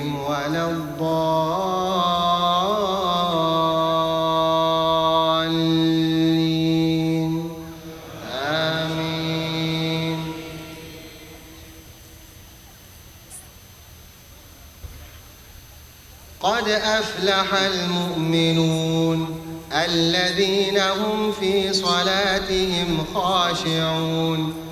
ولا الضالين. آمين. قد أفلح المؤمنون الذين هم في صلاتهم خاشعون.